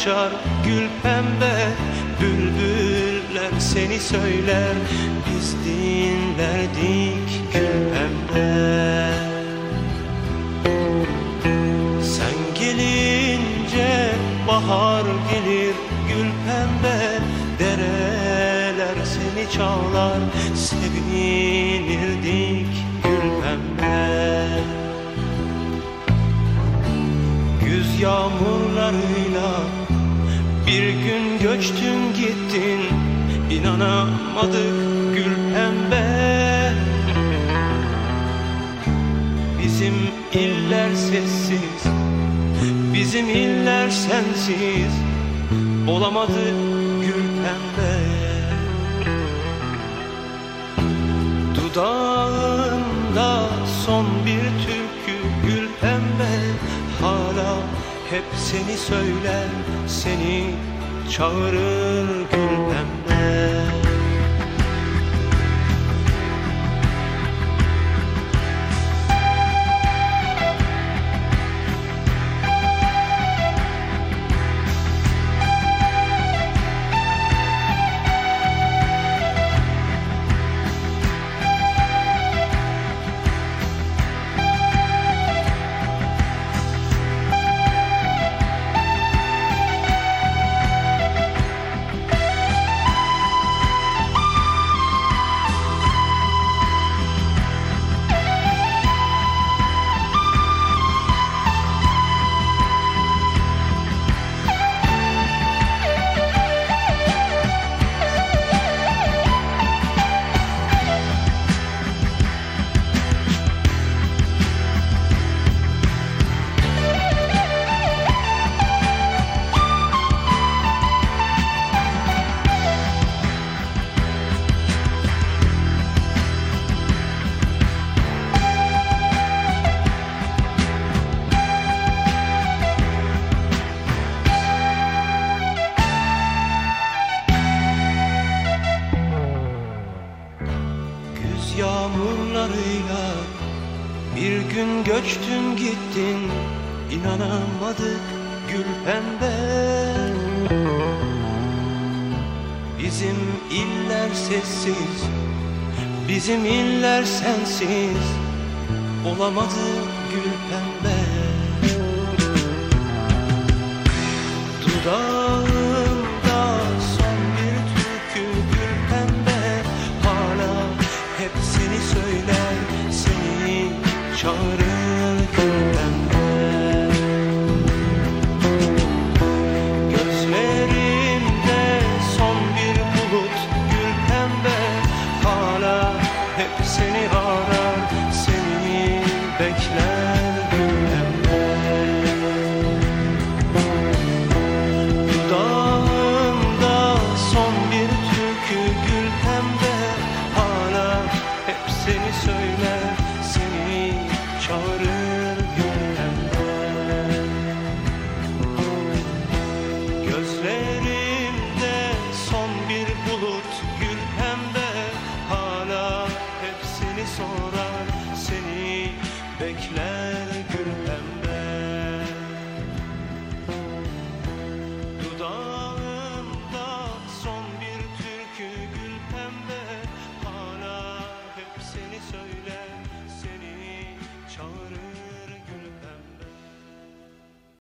açar gül pembe Bülbüller seni söyler. Biz dinlerdik gül pembe. Sen gelince bahar gelir gül pembe. Dereler seni çağlar sevinirdik gül pembe. Güz yağmurlarıyla bir gün göçtün gittin İnanamadık gül pembe. Bizim iller sessiz Bizim iller sensiz Olamadı gül pembe. Dudağında son bir türkü hep seni söyler Seni çağırır gül yağmurlarıyla bir gün göçtün gittin inanamadık gül pembe. Bizim iller sessiz Bizim iller sensiz Olamadı gül pembe. Dudağımda Seni çağırır